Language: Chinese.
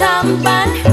tambahan